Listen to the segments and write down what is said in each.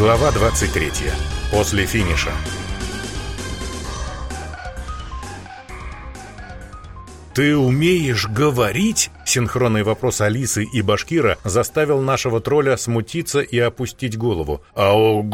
Глава 23. После финиша. «Ты умеешь говорить?» Синхронный вопрос Алисы и Башкира заставил нашего тролля смутиться и опустить голову. «Ау-гоу-у-ё!»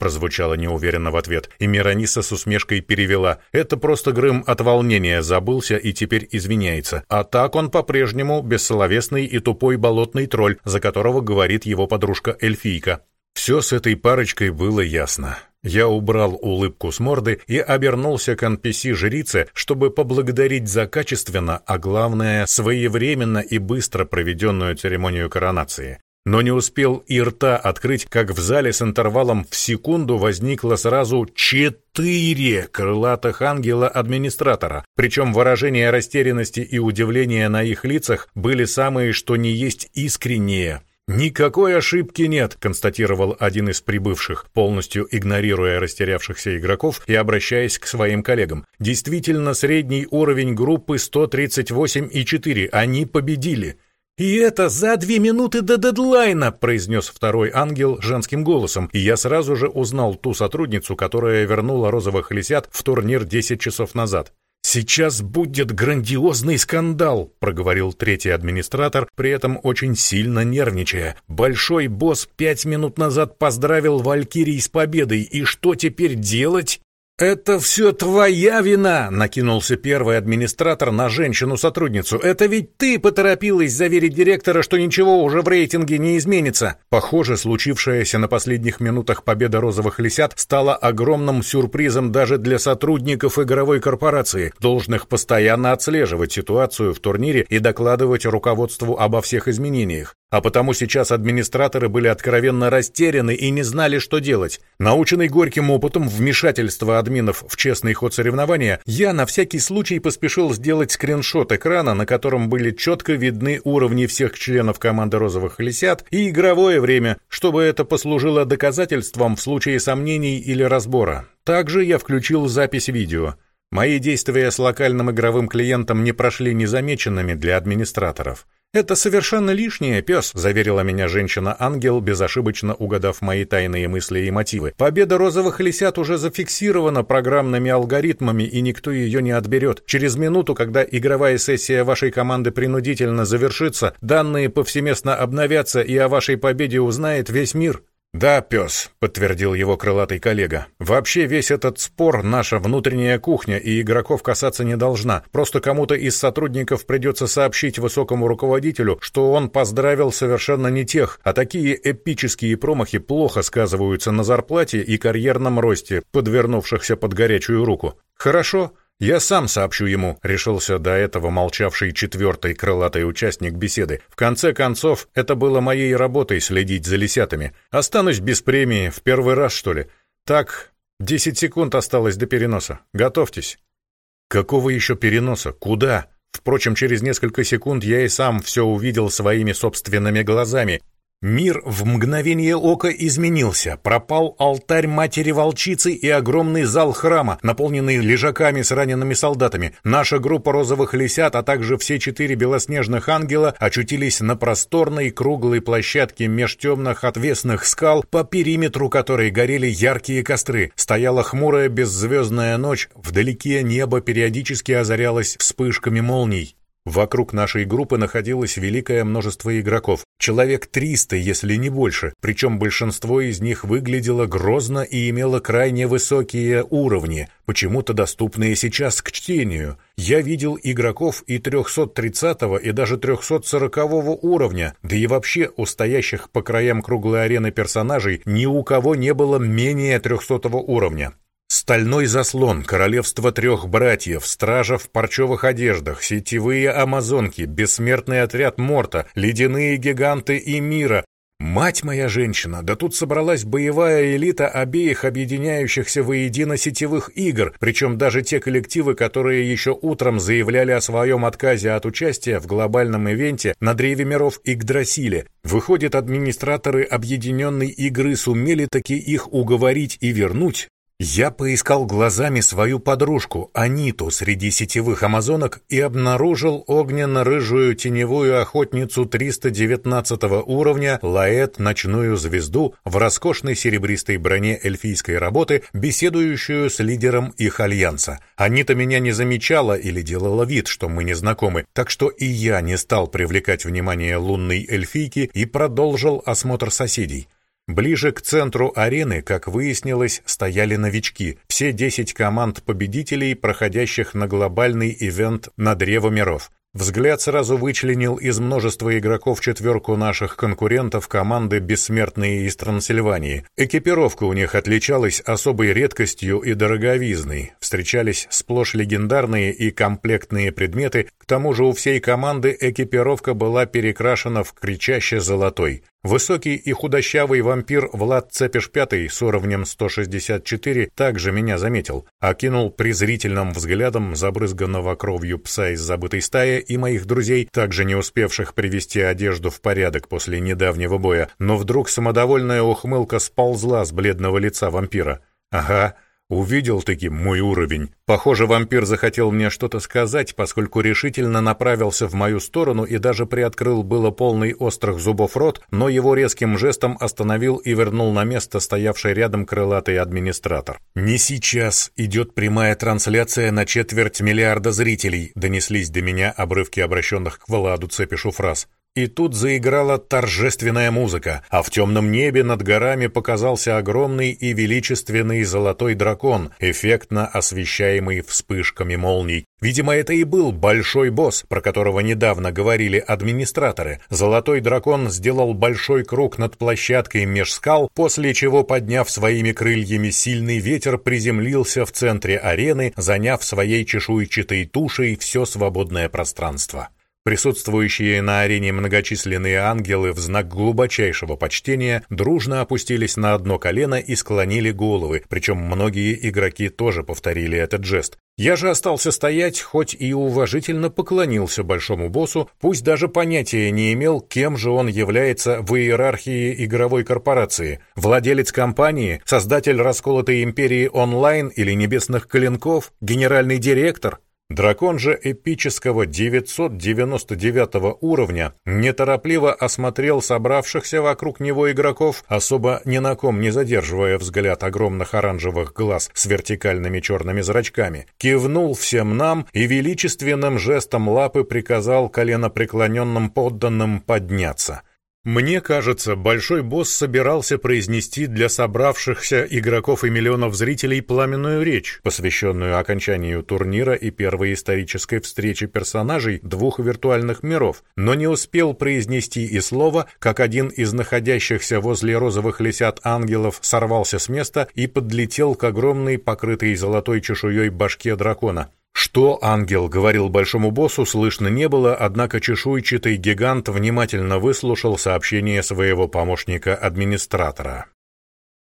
Прозвучало неуверенно в ответ, и Мирониса с усмешкой перевела. «Это просто Грым от волнения забылся и теперь извиняется. А так он по-прежнему бессловесный и тупой болотный тролль, за которого говорит его подружка-эльфийка». Все с этой парочкой было ясно. Я убрал улыбку с морды и обернулся к NPC-жрице, чтобы поблагодарить за качественно, а главное, своевременно и быстро проведенную церемонию коронации. Но не успел и рта открыть, как в зале с интервалом в секунду возникло сразу четыре крылатых ангела-администратора. Причем выражения растерянности и удивления на их лицах были самые что ни есть искренние. «Никакой ошибки нет», — констатировал один из прибывших, полностью игнорируя растерявшихся игроков и обращаясь к своим коллегам. «Действительно, средний уровень группы 138,4. Они победили». «И это за две минуты до дедлайна!» — произнес второй ангел женским голосом, и я сразу же узнал ту сотрудницу, которая вернула розовых лисят в турнир 10 часов назад. «Сейчас будет грандиозный скандал», — проговорил третий администратор, при этом очень сильно нервничая. «Большой босс пять минут назад поздравил Валькирий с победой, и что теперь делать?» «Это все твоя вина!» — накинулся первый администратор на женщину-сотрудницу. «Это ведь ты поторопилась заверить директора, что ничего уже в рейтинге не изменится!» Похоже, случившаяся на последних минутах победа розовых лисят стала огромным сюрпризом даже для сотрудников игровой корпорации, должных постоянно отслеживать ситуацию в турнире и докладывать руководству обо всех изменениях. А потому сейчас администраторы были откровенно растеряны и не знали, что делать. Наученный горьким опытом вмешательства админов в честный ход соревнования, я на всякий случай поспешил сделать скриншот экрана, на котором были четко видны уровни всех членов команды «Розовых лисят» и игровое время, чтобы это послужило доказательством в случае сомнений или разбора. Также я включил запись видео. Мои действия с локальным игровым клиентом не прошли незамеченными для администраторов. «Это совершенно лишнее, пес», — заверила меня женщина-ангел, безошибочно угадав мои тайные мысли и мотивы. «Победа розовых лисят уже зафиксирована программными алгоритмами, и никто ее не отберет. Через минуту, когда игровая сессия вашей команды принудительно завершится, данные повсеместно обновятся, и о вашей победе узнает весь мир». «Да, пес», — подтвердил его крылатый коллега. «Вообще весь этот спор — наша внутренняя кухня, и игроков касаться не должна. Просто кому-то из сотрудников придется сообщить высокому руководителю, что он поздравил совершенно не тех, а такие эпические промахи плохо сказываются на зарплате и карьерном росте, подвернувшихся под горячую руку. Хорошо, «Я сам сообщу ему», — решился до этого молчавший четвертый крылатый участник беседы. «В конце концов, это было моей работой следить за лисятами. Останусь без премии, в первый раз, что ли. Так, десять секунд осталось до переноса. Готовьтесь». «Какого еще переноса? Куда?» Впрочем, через несколько секунд я и сам все увидел своими собственными глазами. Мир в мгновение ока изменился. Пропал алтарь матери-волчицы и огромный зал храма, наполненный лежаками с ранеными солдатами. Наша группа розовых лисят, а также все четыре белоснежных ангела очутились на просторной круглой площадке меж темных отвесных скал, по периметру которой горели яркие костры. Стояла хмурая беззвездная ночь, вдалеке небо периодически озарялось вспышками молний. Вокруг нашей группы находилось великое множество игроков, человек 300, если не больше, причем большинство из них выглядело грозно и имело крайне высокие уровни, почему-то доступные сейчас к чтению. Я видел игроков и 330 и даже 340 уровня, да и вообще у стоящих по краям круглой арены персонажей ни у кого не было менее 300 уровня. Стальной заслон, королевство трех братьев, стража в парчевых одеждах, сетевые амазонки, бессмертный отряд Морта, ледяные гиганты и мира. Мать моя женщина, да тут собралась боевая элита обеих объединяющихся воедино сетевых игр, причем даже те коллективы, которые еще утром заявляли о своем отказе от участия в глобальном ивенте на Древе миров Игдрасиле. Выходит, администраторы объединенной игры сумели таки их уговорить и вернуть, Я поискал глазами свою подружку, Аниту, среди сетевых амазонок и обнаружил огненно-рыжую теневую охотницу 319 уровня Лаэт Ночную Звезду в роскошной серебристой броне эльфийской работы, беседующую с лидером их альянса. Анита меня не замечала или делала вид, что мы не знакомы, так что и я не стал привлекать внимание лунной эльфийки и продолжил осмотр соседей. Ближе к центру арены, как выяснилось, стояли новички. Все 10 команд победителей, проходящих на глобальный ивент на Древо миров. Взгляд сразу вычленил из множества игроков четверку наших конкурентов команды «Бессмертные» из Трансильвании. Экипировка у них отличалась особой редкостью и дороговизной. Встречались сплошь легендарные и комплектные предметы, к тому же у всей команды экипировка была перекрашена в кричаще золотой. Высокий и худощавый вампир Влад Цепиш Пятый с уровнем 164 также меня заметил, окинул презрительным взглядом забрызганного кровью пса из забытой стаи и моих друзей, также не успевших привести одежду в порядок после недавнего боя, но вдруг самодовольная ухмылка сползла с бледного лица вампира. «Ага, Увидел-таки мой уровень. Похоже, вампир захотел мне что-то сказать, поскольку решительно направился в мою сторону и даже приоткрыл было полный острых зубов рот, но его резким жестом остановил и вернул на место стоявший рядом крылатый администратор. «Не сейчас идет прямая трансляция на четверть миллиарда зрителей», донеслись до меня обрывки обращенных к Владу Цепишу фраз. И тут заиграла торжественная музыка, а в темном небе над горами показался огромный и величественный золотой дракон, эффектно освещаемый вспышками молний. Видимо, это и был большой босс, про которого недавно говорили администраторы. Золотой дракон сделал большой круг над площадкой меж скал, после чего, подняв своими крыльями сильный ветер, приземлился в центре арены, заняв своей чешуйчатой тушей все свободное пространство. Присутствующие на арене многочисленные ангелы в знак глубочайшего почтения дружно опустились на одно колено и склонили головы, причем многие игроки тоже повторили этот жест. Я же остался стоять, хоть и уважительно поклонился большому боссу, пусть даже понятия не имел, кем же он является в иерархии игровой корпорации. Владелец компании, создатель расколотой империи онлайн или небесных клинков, генеральный директор – Дракон же эпического 999 уровня неторопливо осмотрел собравшихся вокруг него игроков, особо ни на ком не задерживая взгляд огромных оранжевых глаз с вертикальными черными зрачками, кивнул всем нам и величественным жестом лапы приказал коленопреклоненным подданным подняться — мне кажется, большой босс собирался произнести для собравшихся игроков и миллионов зрителей пламенную речь, посвященную окончанию турнира и первой исторической встрече персонажей двух виртуальных миров, но не успел произнести и слова, как один из находящихся возле розовых лисят ангелов сорвался с места и подлетел к огромной, покрытой золотой чешуей башке дракона. Что ангел говорил большому боссу, слышно не было, однако чешуйчатый гигант внимательно выслушал сообщение своего помощника-администратора.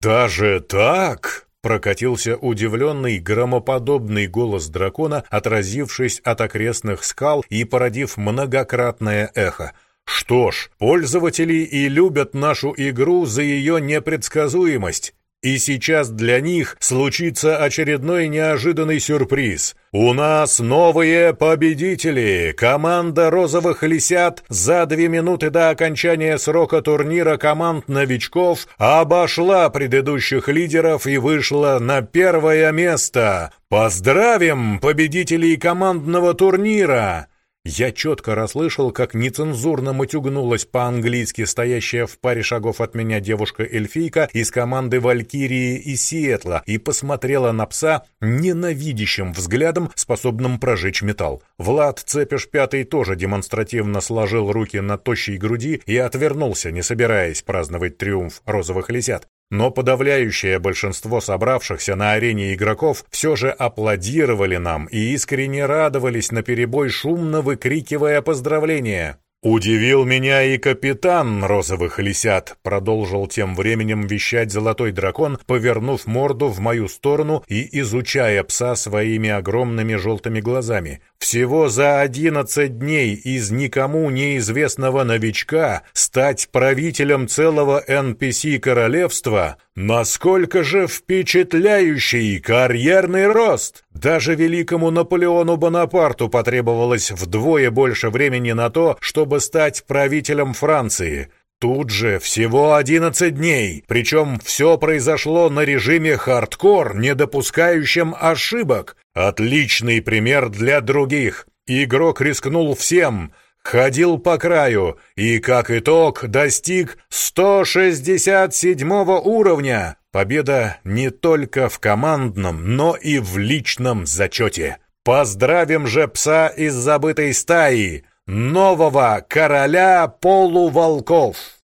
«Даже так?» — прокатился удивленный громоподобный голос дракона, отразившись от окрестных скал и породив многократное эхо. «Что ж, пользователи и любят нашу игру за ее непредсказуемость. И сейчас для них случится очередной неожиданный сюрприз. У нас новые победители! Команда «Розовых лисят» за две минуты до окончания срока турнира команд новичков обошла предыдущих лидеров и вышла на первое место. Поздравим победителей командного турнира! Я четко расслышал, как нецензурно матюгнулась по-английски стоящая в паре шагов от меня девушка-эльфийка из команды Валькирии и Сиэтла и посмотрела на пса ненавидящим взглядом, способным прожечь металл. Влад Цепиш Пятый тоже демонстративно сложил руки на тощей груди и отвернулся, не собираясь праздновать триумф розовых лисят. Но подавляющее большинство собравшихся на арене игроков все же аплодировали нам и искренне радовались наперебой, шумно выкрикивая поздравления. «Удивил меня и капитан розовых лисят», — продолжил тем временем вещать золотой дракон, повернув морду в мою сторону и изучая пса своими огромными желтыми глазами. «Всего за одиннадцать дней из никому неизвестного новичка стать правителем целого NPC-королевства Насколько же впечатляющий карьерный рост! Даже великому Наполеону Бонапарту потребовалось вдвое больше времени на то, чтобы стать правителем Франции. Тут же всего 11 дней, причем все произошло на режиме хардкор, не допускающем ошибок. Отличный пример для других. Игрок рискнул всем — ходил по краю и, как итог, достиг 167 уровня. Победа не только в командном, но и в личном зачете. Поздравим же пса из забытой стаи, нового короля полуволков!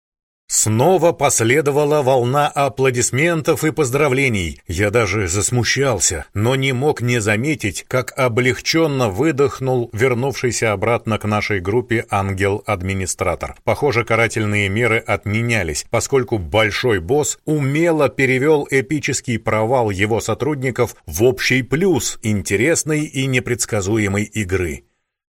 Снова последовала волна аплодисментов и поздравлений. Я даже засмущался, но не мог не заметить, как облегченно выдохнул вернувшийся обратно к нашей группе ангел-администратор. Похоже, карательные меры отменялись, поскольку большой босс умело перевел эпический провал его сотрудников в общий плюс интересной и непредсказуемой игры.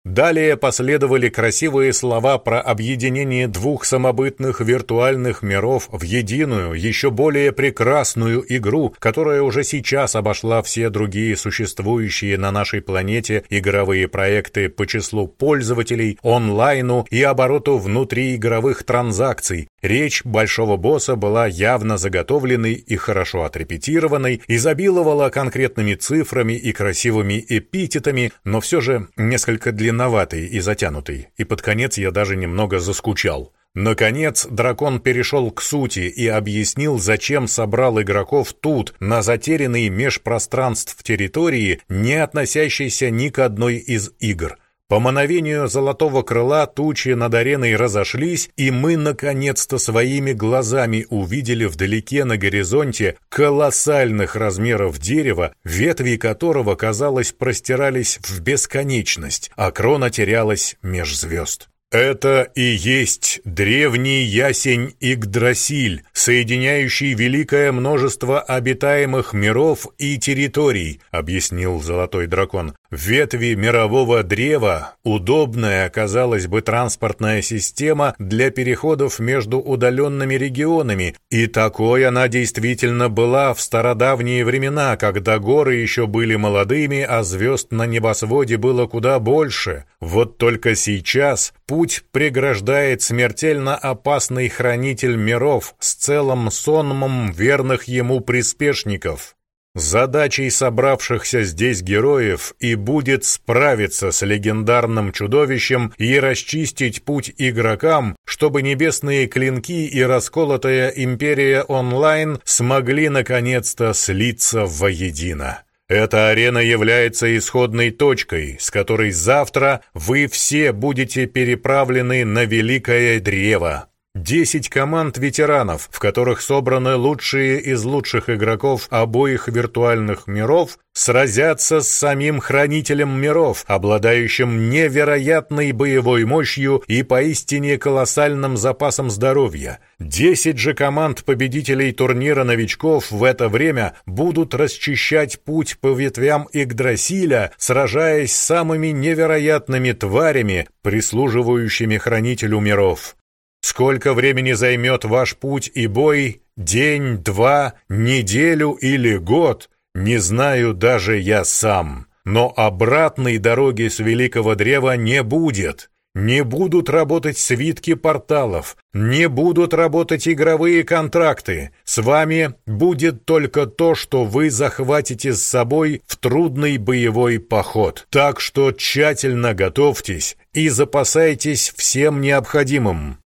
Далее последовали красивые слова про объединение двух самобытных виртуальных миров в единую, еще более прекрасную игру, которая уже сейчас обошла все другие существующие на нашей планете игровые проекты по числу пользователей, онлайну и обороту внутриигровых транзакций. Речь большого босса была явно заготовленной и хорошо отрепетированной, изобиловала конкретными цифрами и красивыми эпитетами, но все же несколько длиннее длинноватый и затянутый, и под конец я даже немного заскучал. Наконец, дракон перешел к сути и объяснил, зачем собрал игроков тут, на затерянной межпространств территории, не относящейся ни к одной из игр — по мановению золотого крыла тучи над ареной разошлись, и мы наконец-то своими глазами увидели вдалеке на горизонте колоссальных размеров дерева, ветви которого, казалось, простирались в бесконечность, а крона терялась меж звезд. Это и есть древний ясень Игдрасиль, соединяющий великое множество обитаемых миров и территорий, объяснил Золотой Дракон. Ветви мирового древа – удобная, казалось бы, транспортная система для переходов между удаленными регионами, и такой она действительно была в стародавние времена, когда горы еще были молодыми, а звезд на небосводе было куда больше. Вот только сейчас путь преграждает смертельно опасный хранитель миров с целым сонмом верных ему приспешников. Задачей собравшихся здесь героев и будет справиться с легендарным чудовищем и расчистить путь игрокам, чтобы небесные клинки и расколотая империя онлайн смогли наконец-то слиться воедино. Эта арена является исходной точкой, с которой завтра вы все будете переправлены на Великое Древо. Десять команд ветеранов, в которых собраны лучшие из лучших игроков обоих виртуальных миров, сразятся с самим Хранителем миров, обладающим невероятной боевой мощью и поистине колоссальным запасом здоровья. Десять же команд победителей турнира новичков в это время будут расчищать путь по ветвям Игдрасиля, сражаясь с самыми невероятными тварями, прислуживающими Хранителю миров. Сколько времени займет ваш путь и бой? День, два, неделю или год? Не знаю даже я сам. Но обратной дороги с Великого Древа не будет. Не будут работать свитки порталов, не будут работать игровые контракты. С вами будет только то, что вы захватите с собой в трудный боевой поход. Так что тщательно готовьтесь и запасайтесь всем необходимым.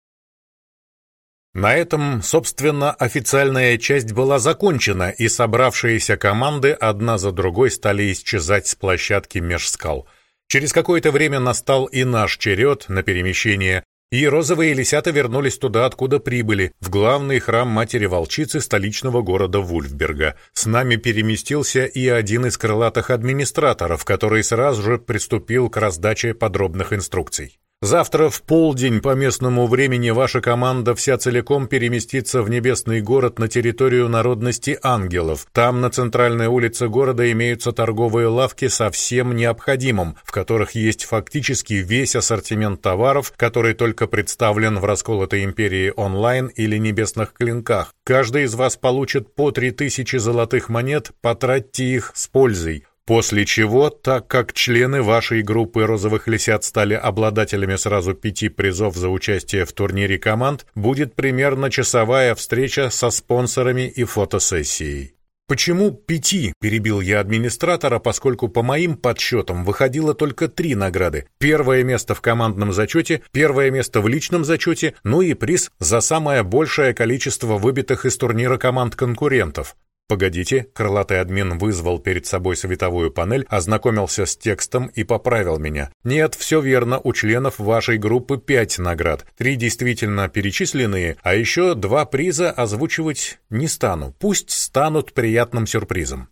На этом, собственно, официальная часть была закончена, и собравшиеся команды одна за другой стали исчезать с площадки меж скал. Через какое-то время настал и наш черед на перемещение, и розовые лисята вернулись туда, откуда прибыли, в главный храм матери-волчицы столичного города Вульфберга. С нами переместился и один из крылатых администраторов, который сразу же приступил к раздаче подробных инструкций. Завтра в полдень по местному времени ваша команда вся целиком переместится в небесный город на территорию народности ангелов. Там на центральной улице города имеются торговые лавки со всем необходимым, в которых есть фактически весь ассортимент товаров, который только представлен в расколотой империи онлайн или небесных клинках. Каждый из вас получит по 3000 золотых монет, потратьте их с пользой. После чего, так как члены вашей группы «Розовых лисят» стали обладателями сразу пяти призов за участие в турнире команд, будет примерно часовая встреча со спонсорами и фотосессией. «Почему пяти?» – перебил я администратора, поскольку по моим подсчетам выходило только три награды. Первое место в командном зачете, первое место в личном зачете, ну и приз за самое большее количество выбитых из турнира команд конкурентов. «Погодите», крылатый админ вызвал перед собой световую панель, ознакомился с текстом и поправил меня. «Нет, все верно, у членов вашей группы пять наград, три действительно перечисленные, а еще два приза озвучивать не стану, пусть станут приятным сюрпризом».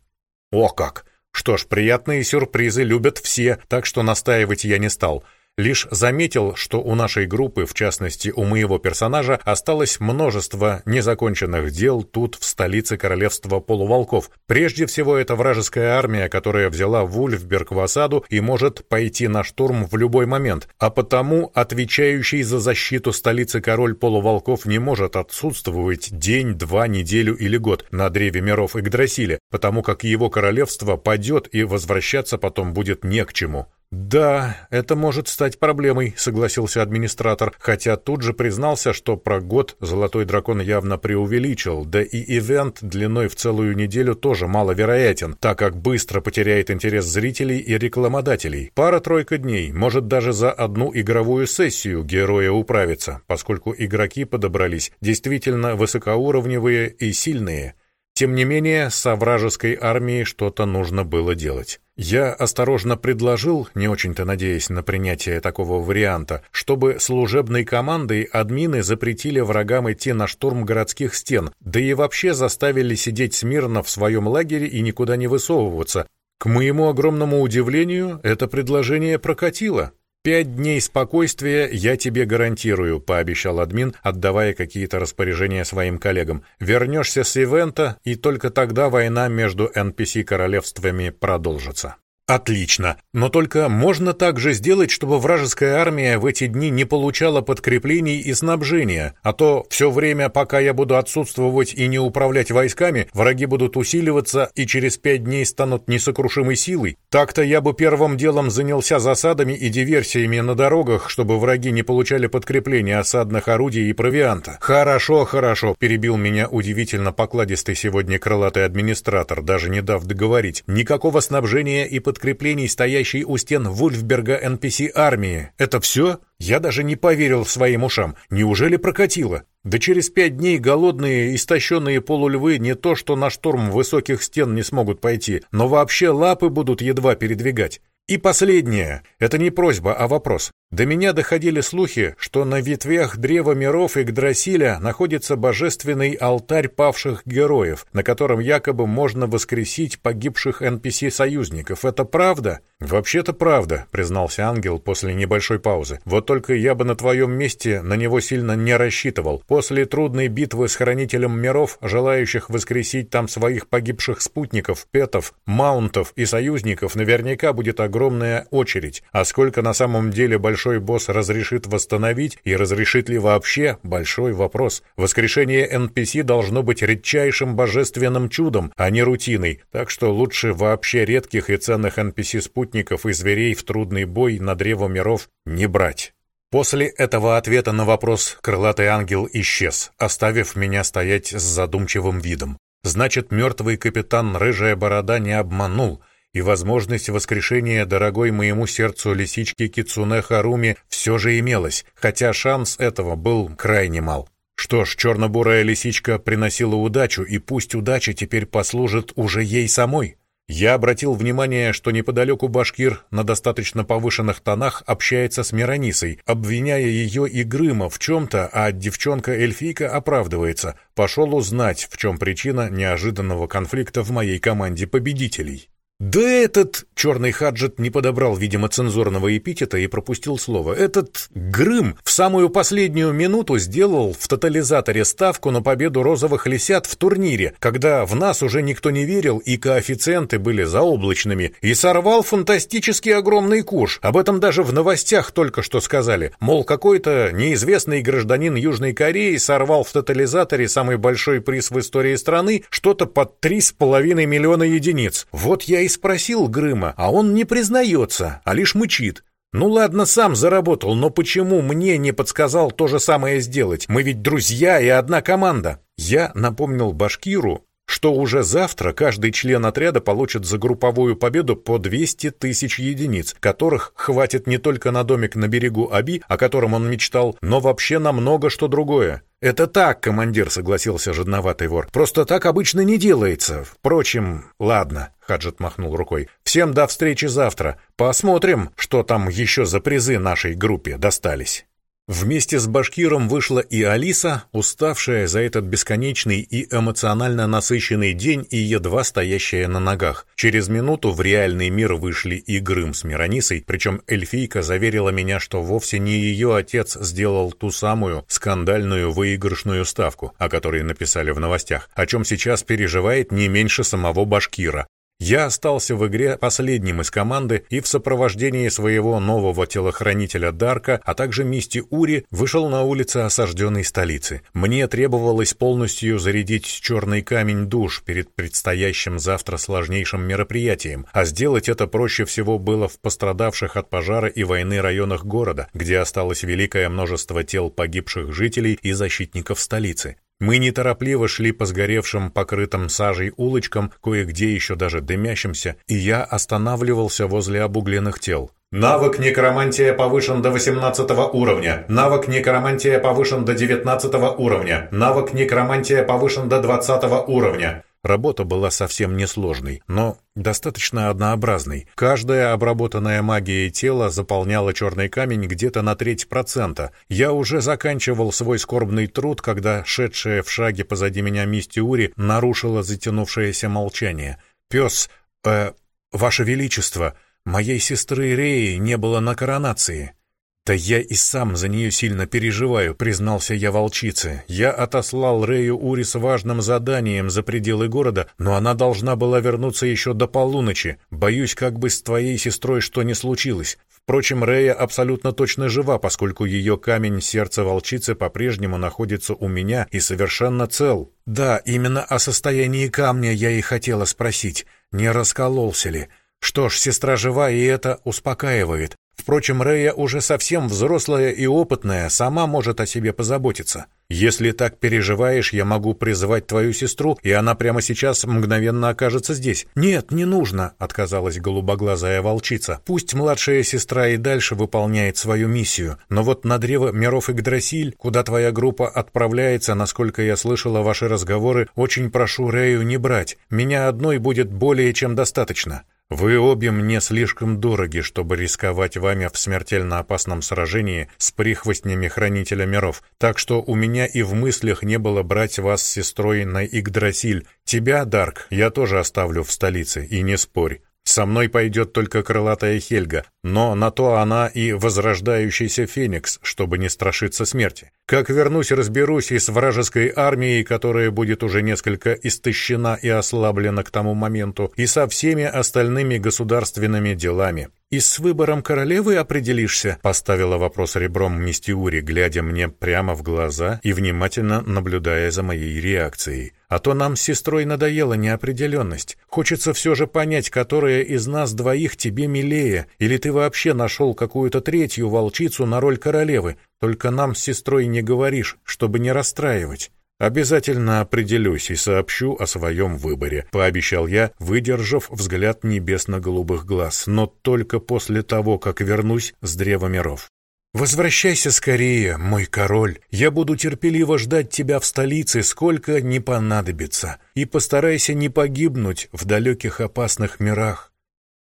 «О как! Что ж, приятные сюрпризы любят все, так что настаивать я не стал». Лишь заметил, что у нашей группы, в частности у моего персонажа, осталось множество незаконченных дел тут, в столице королевства полуволков. Прежде всего, это вражеская армия, которая взяла Вульфберг в осаду и может пойти на штурм в любой момент. А потому отвечающий за защиту столицы король полуволков не может отсутствовать день, два, неделю или год на древе миров Игдрасиля, потому как его королевство падет и возвращаться потом будет не к чему. «Да, это может стать проблемой», — согласился администратор, хотя тут же признался, что про год Золотой Дракон явно преувеличил, да и ивент длиной в целую неделю тоже маловероятен, так как быстро потеряет интерес зрителей и рекламодателей. Пара-тройка дней, может даже за одну игровую сессию героя управиться, поскольку игроки подобрались действительно высокоуровневые и сильные. Тем не менее, со вражеской армией что-то нужно было делать. Я осторожно предложил, не очень-то надеясь на принятие такого варианта, чтобы служебной командой админы запретили врагам идти на штурм городских стен, да и вообще заставили сидеть смирно в своем лагере и никуда не высовываться. К моему огромному удивлению, это предложение прокатило. «Пять дней спокойствия я тебе гарантирую», — пообещал админ, отдавая какие-то распоряжения своим коллегам. «Вернешься с ивента, и только тогда война между NPC-королевствами продолжится». Отлично. Но только можно также сделать, чтобы вражеская армия в эти дни не получала подкреплений и снабжения, а то все время, пока я буду отсутствовать и не управлять войсками, враги будут усиливаться и через пять дней станут несокрушимой силой. Так-то я бы первым делом занялся засадами и диверсиями на дорогах, чтобы враги не получали подкрепления осадных орудий и провианта. Хорошо, хорошо, перебил меня удивительно покладистый сегодня крылатый администратор, даже не дав договорить. Никакого снабжения и подкрепления подкреплений, стоящей у стен Вульфберга NPC-армии. Это все? Я даже не поверил своим ушам. Неужели прокатило? Да через пять дней голодные, истощенные полульвы не то что на штурм высоких стен не смогут пойти, но вообще лапы будут едва передвигать. И последнее. Это не просьба, а вопрос. До меня доходили слухи, что на ветвях Древа Миров Игдрасиля находится божественный алтарь павших героев, на котором якобы можно воскресить погибших NPC-союзников. Это правда? Вообще-то правда, признался ангел после небольшой паузы. Вот только я бы на твоем месте на него сильно не рассчитывал. После трудной битвы с Хранителем Миров, желающих воскресить там своих погибших спутников, петов, маунтов и союзников, наверняка будет огромная очередь. А сколько на самом деле большой босс разрешит восстановить и разрешит ли вообще – большой вопрос. Воскрешение NPC должно быть редчайшим божественным чудом, а не рутиной, так что лучше вообще редких и ценных NPC-спутников и зверей в трудный бой на Древо Миров не брать. После этого ответа на вопрос крылатый ангел исчез, оставив меня стоять с задумчивым видом. Значит, мертвый капитан Рыжая Борода не обманул – и возможность воскрешения дорогой моему сердцу лисички Кицуне Харуми все же имелась, хотя шанс этого был крайне мал. Что ж, черно-бурая лисичка приносила удачу, и пусть удача теперь послужит уже ей самой. Я обратил внимание, что неподалеку башкир на достаточно повышенных тонах общается с Миронисой, обвиняя ее и Грыма в чем-то, а девчонка-эльфийка оправдывается. Пошел узнать, в чем причина неожиданного конфликта в моей команде победителей. «Да этот...» — черный хаджет не подобрал, видимо, цензурного эпитета и пропустил слово. «Этот Грым в самую последнюю минуту сделал в тотализаторе ставку на победу розовых лисят в турнире, когда в нас уже никто не верил и коэффициенты были заоблачными, и сорвал фантастически огромный куш. Об этом даже в новостях только что сказали. Мол, какой-то неизвестный гражданин Южной Кореи сорвал в тотализаторе самый большой приз в истории страны, что-то под 3,5 миллиона единиц. Вот я и спросил Грыма, а он не признается, а лишь мычит. Ну ладно, сам заработал, но почему мне не подсказал то же самое сделать? Мы ведь друзья и одна команда. Я напомнил Башкиру, что уже завтра каждый член отряда получит за групповую победу по 200 тысяч единиц, которых хватит не только на домик на берегу Аби, о котором он мечтал, но вообще на много что другое. «Это так, командир», — согласился жадноватый вор. «Просто так обычно не делается. Впрочем, ладно», — Хаджет махнул рукой. «Всем до встречи завтра. Посмотрим, что там еще за призы нашей группе достались». Вместе с Башкиром вышла и Алиса, уставшая за этот бесконечный и эмоционально насыщенный день и едва стоящая на ногах. Через минуту в реальный мир вышли и Грым с Миронисой, причем эльфийка заверила меня, что вовсе не ее отец сделал ту самую скандальную выигрышную ставку, о которой написали в новостях, о чем сейчас переживает не меньше самого Башкира. Я остался в игре последним из команды и в сопровождении своего нового телохранителя Дарка, а также Мисти Ури, вышел на улицы осажденной столицы. Мне требовалось полностью зарядить черный камень душ перед предстоящим завтра сложнейшим мероприятием, а сделать это проще всего было в пострадавших от пожара и войны районах города, где осталось великое множество тел погибших жителей и защитников столицы. Мы неторопливо шли по сгоревшим, покрытым сажей улочкам, кое-где еще даже дымящимся, и я останавливался возле обугленных тел. Навык некромантия повышен до 18 уровня. Навык некромантия повышен до 19 уровня. Навык некромантия повышен до 20 уровня. Работа была совсем несложной, но достаточно однообразной. Каждая обработанная магией тело заполняла черный камень где-то на треть процента. Я уже заканчивал свой скорбный труд, когда шедшая в шаге позади меня Мистиури нарушила затянувшееся молчание. «Пес, э, Ваше Величество, моей сестры Реи не было на коронации». «Да я и сам за нее сильно переживаю», — признался я волчице. «Я отослал Рэю Ури с важным заданием за пределы города, но она должна была вернуться еще до полуночи. Боюсь, как бы с твоей сестрой что ни случилось. Впрочем, Рэя абсолютно точно жива, поскольку ее камень сердца волчицы по-прежнему находится у меня и совершенно цел. Да, именно о состоянии камня я и хотела спросить, не раскололся ли». Что ж, сестра жива, и это успокаивает. Впрочем, Рэя уже совсем взрослая и опытная, сама может о себе позаботиться. Если так переживаешь, я могу призвать твою сестру, и она прямо сейчас мгновенно окажется здесь. Нет, не нужно, отказалась голубоглазая волчица. Пусть младшая сестра и дальше выполняет свою миссию, но вот на древо миров Игдрасиль, куда твоя группа отправляется, насколько я слышала ваши разговоры, очень прошу Рэю не брать. Меня одной будет более чем достаточно. Вы обе мне слишком дороги, чтобы рисковать вами в смертельно опасном сражении с прихвостнями Хранителя миров, так что у меня и в мыслях не было брать вас с сестрой на Игдрасиль. Тебя, Дарк, я тоже оставлю в столице, и не спорь. Со мной пойдет только крылатая Хельга, но на то она и возрождающийся Феникс, чтобы не страшиться смерти. Как вернусь, разберусь и с вражеской армией, которая будет уже несколько истощена и ослаблена к тому моменту, и со всеми остальными государственными делами. «И с выбором королевы определишься?» — поставила вопрос ребром Мистиури, глядя мне прямо в глаза и внимательно наблюдая за моей реакцией. «А то нам с сестрой надоела неопределенность. Хочется все же понять, которая из нас двоих тебе милее, или ты вообще нашел какую-то третью волчицу на роль королевы, только нам с сестрой не говоришь, чтобы не расстраивать». «Обязательно определюсь и сообщу о своем выборе», — пообещал я, выдержав взгляд небесно-голубых глаз, но только после того, как вернусь с Древа миров. «Возвращайся скорее, мой король. Я буду терпеливо ждать тебя в столице, сколько не понадобится, и постарайся не погибнуть в далеких опасных мирах.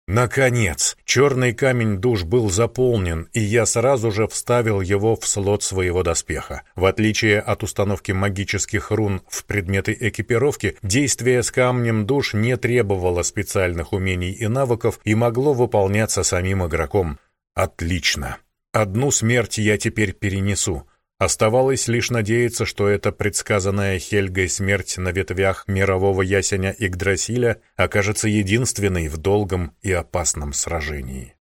Наконец, черный камень душ был заполнен, и я сразу же вставил его в слот своего доспеха. В отличие от установки магических рун в предметы экипировки, действие с камнем душ не требовало специальных умений и навыков и могло выполняться самим игроком. Отлично. Одну смерть я теперь перенесу. Оставалось лишь надеяться, что эта предсказанная Хельгой смерть на ветвях мирового ясеня Игдрасиля окажется единственной в долгом и опасном сражении.